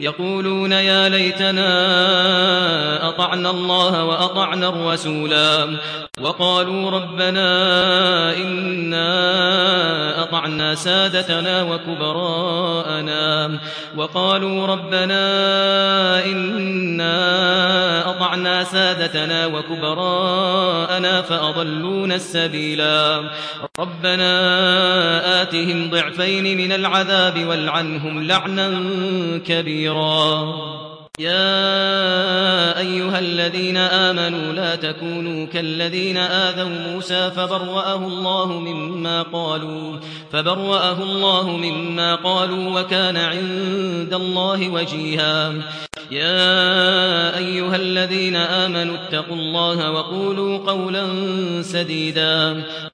يقولون يا ليتنا أطعنا الله وأطعنا الرسولا وقالوا ربنا إنا أطعنا سادتنا وكبراءنا وقالوا ربنا إنا أطعنا سادتنا وكبراءنا فأضلون السبيلا. ربنا آتهم ضعفين من العذاب والعنهم لعنا كبيرا. يا أيها الذين آمنوا لا تكونوا كالذين آذوا موسى فبرأه الله مما قالوا فبرأه الله مما قالوا وكان عند الله وجيها. يا أيها الذين آمنوا اتقوا الله وقولوا قولا سديدا